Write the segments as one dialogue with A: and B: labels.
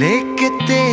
A: लेके तेरा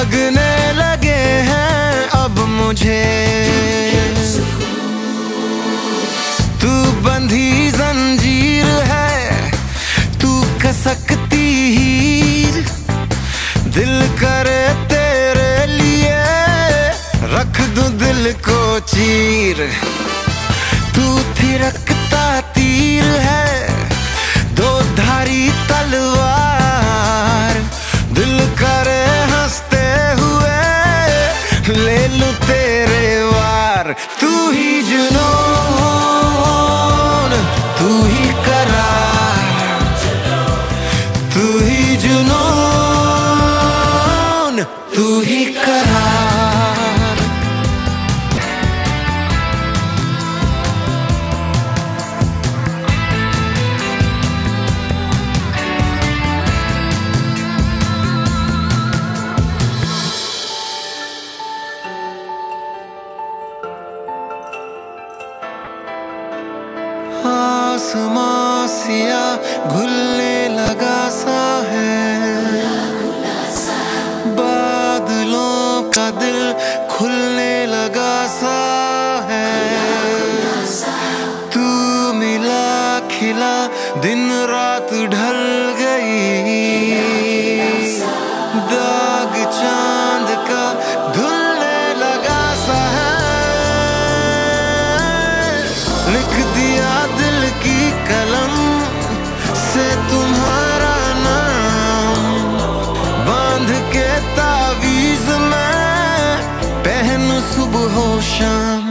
A: लगने लगे हैं अब मुझे। तू बंधी जंजीर है, तू कसकती हीर। दिल करे तेरे लिए, रख दू दिल को चीर। तू थिरकता ले लूँ तेरे वार। तू ही जुनून, तू ही करार। तू ही जुनून, तू ही करार। आसमां सिया घुलने लगा सा है। बादलों का दिल खुलने लगा सा है। तू मिला खिला, दिन रात ढल गई। दाग चाँद लिख दिया दिल की कलम से तुम्हारा नाम। बाँध के तावीज में पहन सुबह शाम।